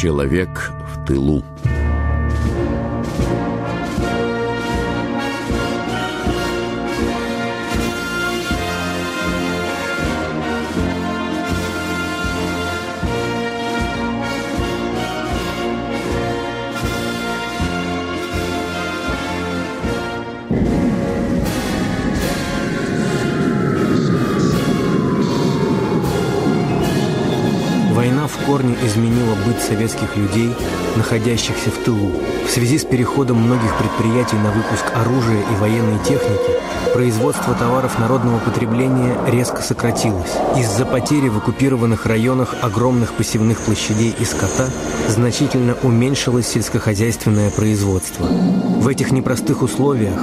Человек в тылу. Корне изменила быт советских людей, находящихся в тылу. В связи с переходом многих предприятий на выпуск оружия и военной техники, производство товаров народного потребления резко сократилось. Из-за потери в оккупированных районах огромных посевных площадей и скота значительно уменьшилось сельскохозяйственное производство. В этих непростых условиях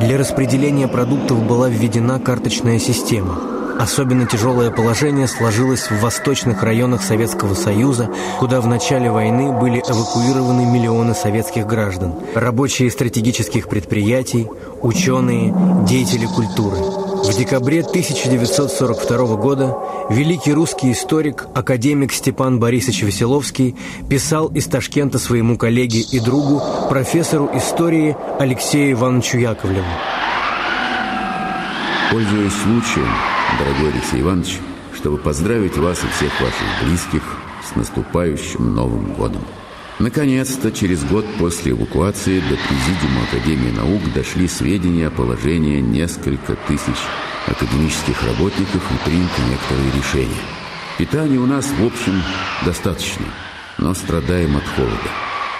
для распределения продуктов была введена карточная система – Особенно тяжелое положение сложилось в восточных районах Советского Союза, куда в начале войны были эвакуированы миллионы советских граждан, рабочие стратегических предприятий, ученые, деятели культуры. В декабре 1942 года великий русский историк, академик Степан Борисович Веселовский писал из Ташкента своему коллеге и другу, профессору истории Алексею Ивановичу Яковлеву. Пользуясь случаем, дорогой Алексей Иванович, чтобы поздравить вас и всех ваших близких с наступающим Новым годом. Наконец-то, через год после эвакуации до Президиума Академии наук дошли сведения о положении несколько тысяч академических работников и приняты некоторые решения. Питания у нас, в общем, достаточно, но страдаем от холода.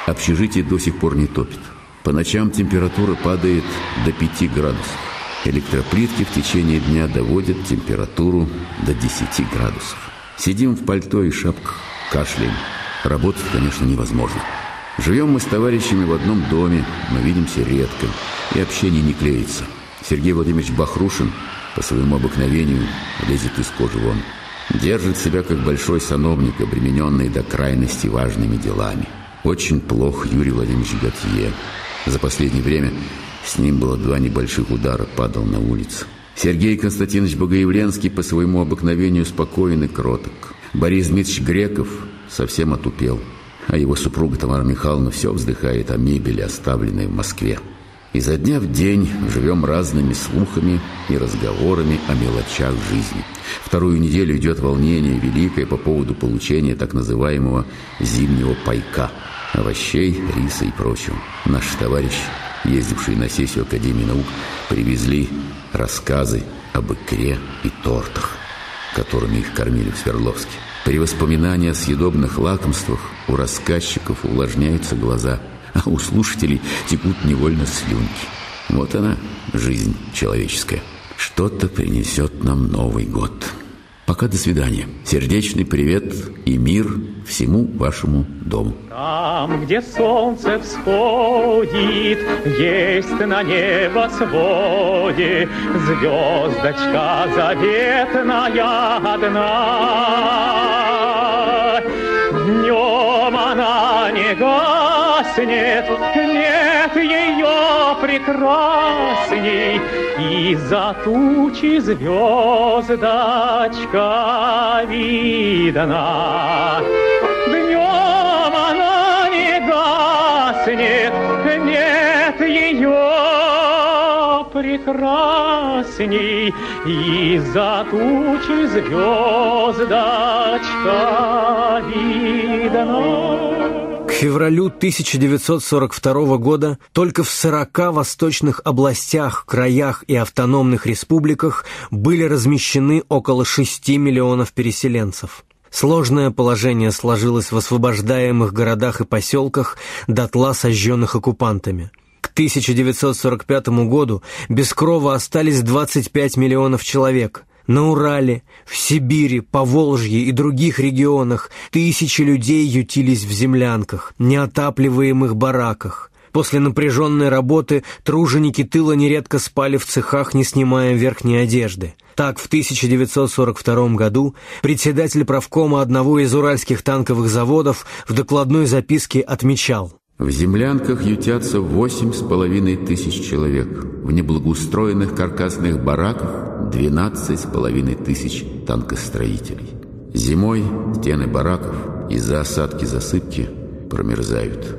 Общежитие до сих пор не топит. По ночам температура падает до 5 градусов. Электроплитки в течение дня доводят температуру до 10 градусов. Сидим в пальто и шапках, кашляем. Работать, конечно, невозможно. Живем мы с товарищами в одном доме, но видимся редко, и общение не клеится. Сергей Владимирович Бахрушин по своему обыкновению лезет из кожи вон. Держит себя как большой сановник, обремененный до крайности важными делами. Очень плох Юрий Владимирович Готье. За последнее время с ним было два небольших удара, падал на улицу. Сергей Константинович Богоявленский по своему обыкновению спокоен и кроток. Борис Дмитриевич Греков совсем отупел, а его супруга Тамара Михайловна все вздыхает о мебели, оставленной в Москве. Изо дня в день живем разными слухами и разговорами о мелочах жизни. Вторую неделю идет волнение великое по поводу получения так называемого «зимнего пайка» – овощей, риса и прочего. Наш товарищ ездившие на сессию Академии наук, привезли рассказы об икре и тортах, которыми их кормили в Свердловске. При воспоминании о съедобных лакомствах у рассказчиков увлажняются глаза, а у слушателей текут невольно слюнки. Вот она, жизнь человеческая. Что-то принесет нам Новый год. Пока до свидания. Сердечный привет и мир всему вашему дому. Там, где солнце всходит, есть на небосводе звездочка заветная одна. Днем она не гаснет, нет прекрасней, из-за тучи звездочка видна. Днем она не гаснет, нет ее прекрасней, из-за тучи звездочка видна февралю 1942 года только в 40 восточных областях, краях и автономных республиках были размещены около 6 миллионов переселенцев. Сложное положение сложилось в освобождаемых городах и поселках, дотла сожженных оккупантами. К 1945 году без крова остались 25 миллионов человек. На Урале, в Сибири, Поволжье и других регионах тысячи людей ютились в землянках, неотапливаемых бараках. После напряженной работы труженики тыла нередко спали в цехах, не снимая верхней одежды. Так, в 1942 году председатель правкома одного из уральских танковых заводов в докладной записке отмечал в землянках ютятся восемь с половиной тысяч человек. В неблагоустроенных каркасных бараках двенадцать с половиной тысяч танкостроителей. Зимой стены бараков из-за осадки засыпки промерзают.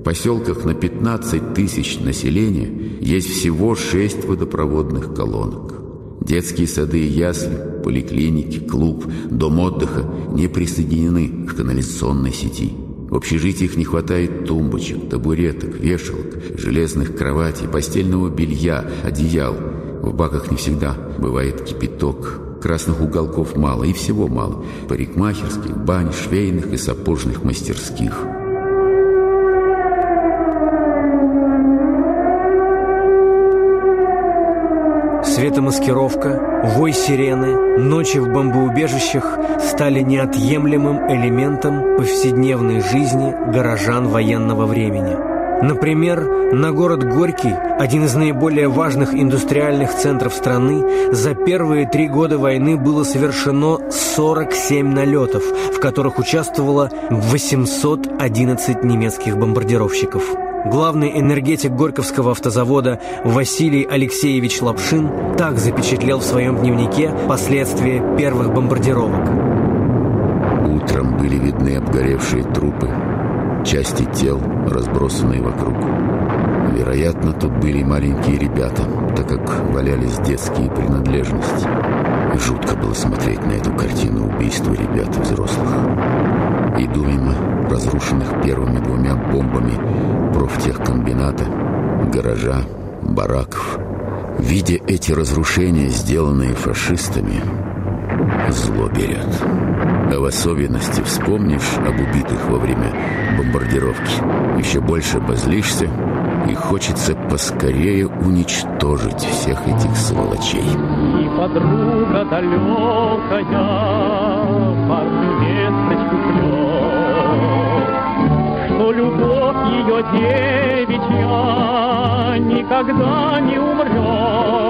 В поселках на 15 тысяч населения есть всего шесть водопроводных колонок. Детские сады и ясли, поликлиники, клуб, дом отдыха не присоединены к канализационной сети. В общежитиях не хватает тумбочек, табуреток, вешалок, железных кроватей, постельного белья, одеял. В баках не всегда бывает кипяток. Красных уголков мало и всего мало. Парикмахерских, бань, швейных и сапожных мастерских – Светомаскировка, вой сирены, ночи в бомбоубежищах стали неотъемлемым элементом повседневной жизни горожан военного времени. Например, на город Горький, один из наиболее важных индустриальных центров страны, за первые три года войны было совершено 47 налетов, в которых участвовало 811 немецких бомбардировщиков. Главный энергетик Горьковского автозавода Василий Алексеевич Лапшин так запечатлел в своем дневнике последствия первых бомбардировок. Утром были видны обгоревшие трупы, части тел, разбросанные вокруг. Вероятно, тут были маленькие ребята, так как валялись детские принадлежности. И жутко было смотреть на эту картину убийства ребят и взрослых. Иду мимо разрушенных первыми двумя бомбами профтехкомбината, гаража, бараков. Видя эти разрушения, сделанные фашистами, зло берет. А в особенности вспомнишь об убитых во время бомбардировки. Еще больше обозлишься и хочется поскорее уничтожить всех этих сволочей. И подруга далекая парню весточку что любовь ее девичья никогда не умрет.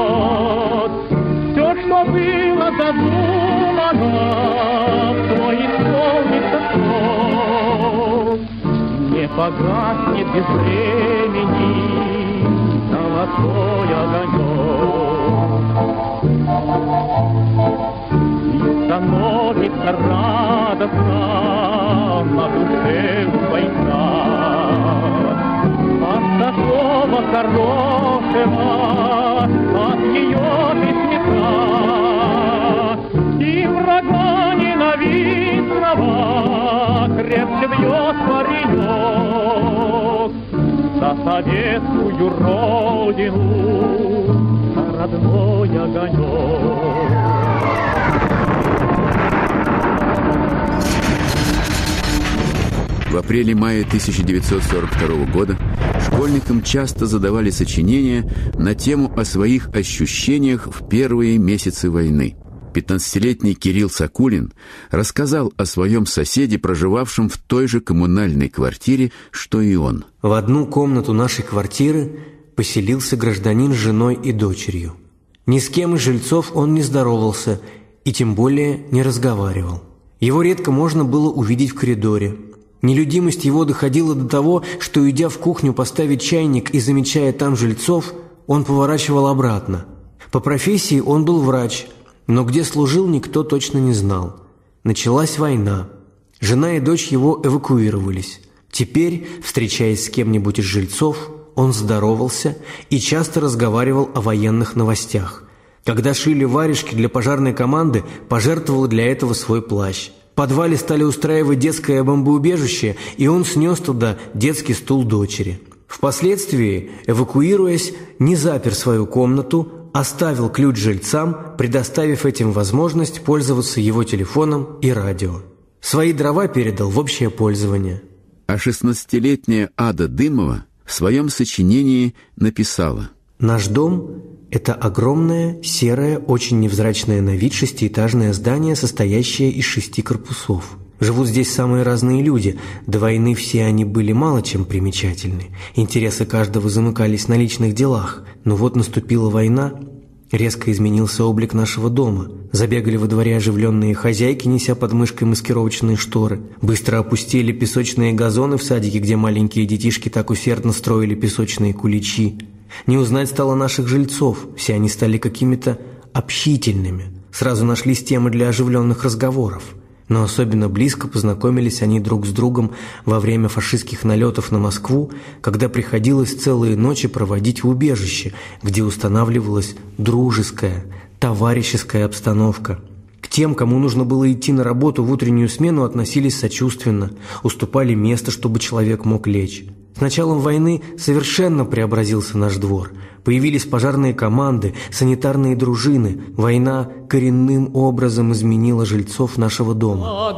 Погаснет без времени золотой огонек. И становится радостно на душе война. От такого хорошего, от ее письмеца. И врага ненавистного крепче бьет паренек Советскую родину, родной огонек. В апреле-мае 1942 года школьникам часто задавали сочинения на тему о своих ощущениях в первые месяцы войны. 15-летний Кирилл Сакулин рассказал о своем соседе, проживавшем в той же коммунальной квартире, что и он. В одну комнату нашей квартиры поселился гражданин с женой и дочерью. Ни с кем из жильцов он не здоровался и тем более не разговаривал. Его редко можно было увидеть в коридоре – Нелюдимость его доходила до того, что, идя в кухню поставить чайник и замечая там жильцов, он поворачивал обратно. По профессии он был врач, но где служил, никто точно не знал. Началась война. Жена и дочь его эвакуировались. Теперь, встречаясь с кем-нибудь из жильцов, он здоровался и часто разговаривал о военных новостях. Когда шили варежки для пожарной команды, пожертвовал для этого свой плащ – подвале стали устраивать детское бомбоубежище, и он снес туда детский стул дочери. Впоследствии, эвакуируясь, не запер свою комнату, оставил ключ жильцам, предоставив этим возможность пользоваться его телефоном и радио. Свои дрова передал в общее пользование. А 16-летняя Ада Дымова в своем сочинении написала «Наш дом – это огромное, серое, очень невзрачное на вид шестиэтажное здание, состоящее из шести корпусов. Живут здесь самые разные люди. До войны все они были мало чем примечательны. Интересы каждого замыкались на личных делах. Но вот наступила война, Резко изменился облик нашего дома. Забегали во дворе оживленные хозяйки, неся под мышкой маскировочные шторы. Быстро опустили песочные газоны в садике, где маленькие детишки так усердно строили песочные куличи. Не узнать стало наших жильцов. Все они стали какими-то общительными. Сразу нашлись темы для оживленных разговоров но особенно близко познакомились они друг с другом во время фашистских налетов на Москву, когда приходилось целые ночи проводить в убежище, где устанавливалась дружеская, товарищеская обстановка. К тем, кому нужно было идти на работу в утреннюю смену, относились сочувственно, уступали место, чтобы человек мог лечь. С началом войны совершенно преобразился наш двор. Появились пожарные команды, санитарные дружины. Война коренным образом изменила жильцов нашего дома.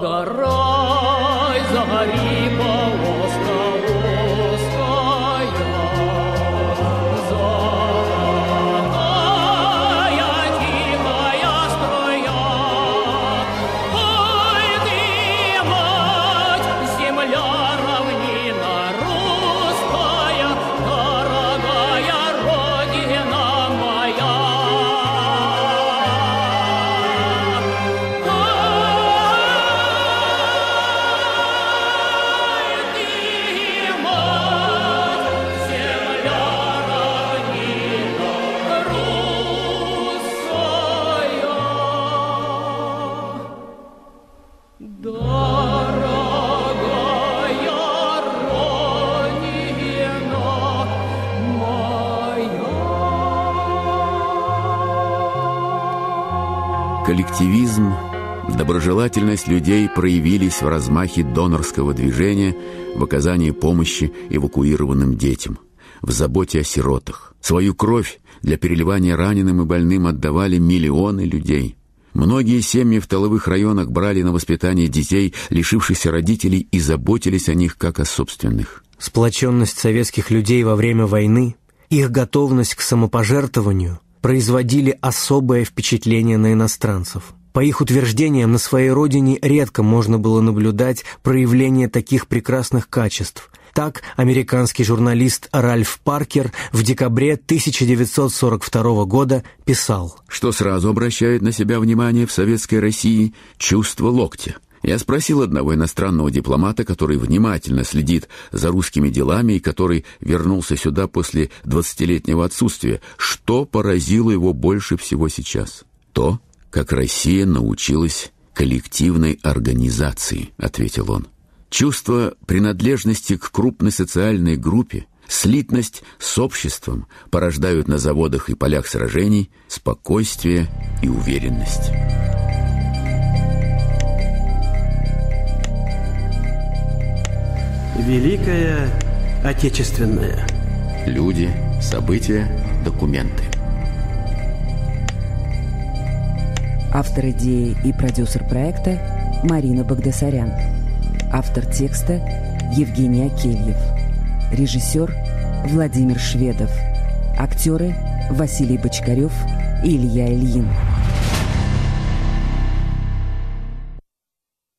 Доброжелательность людей проявились в размахе донорского движения, в оказании помощи эвакуированным детям, в заботе о сиротах. Свою кровь для переливания раненым и больным отдавали миллионы людей. Многие семьи в тыловых районах брали на воспитание детей, лишившихся родителей, и заботились о них как о собственных. Сплоченность советских людей во время войны, их готовность к самопожертвованию – производили особое впечатление на иностранцев. По их утверждениям, на своей родине редко можно было наблюдать проявление таких прекрасных качеств. Так, американский журналист Ральф Паркер в декабре 1942 года писал, что сразу обращает на себя внимание в Советской России чувство локтя – я спросил одного иностранного дипломата, который внимательно следит за русскими делами и который вернулся сюда после двадцатилетнего отсутствия, что поразило его больше всего сейчас. То, как Россия научилась коллективной организации, ответил он. Чувство принадлежности к крупной социальной группе, слитность с обществом порождают на заводах и полях сражений спокойствие и уверенность. Великая Отечественная. Люди, события, документы. Автор идеи и продюсер проекта Марина Багдасарян. Автор текста Евгений Акельев. Режиссер Владимир Шведов. Актеры Василий Бочкарев и Илья Ильин.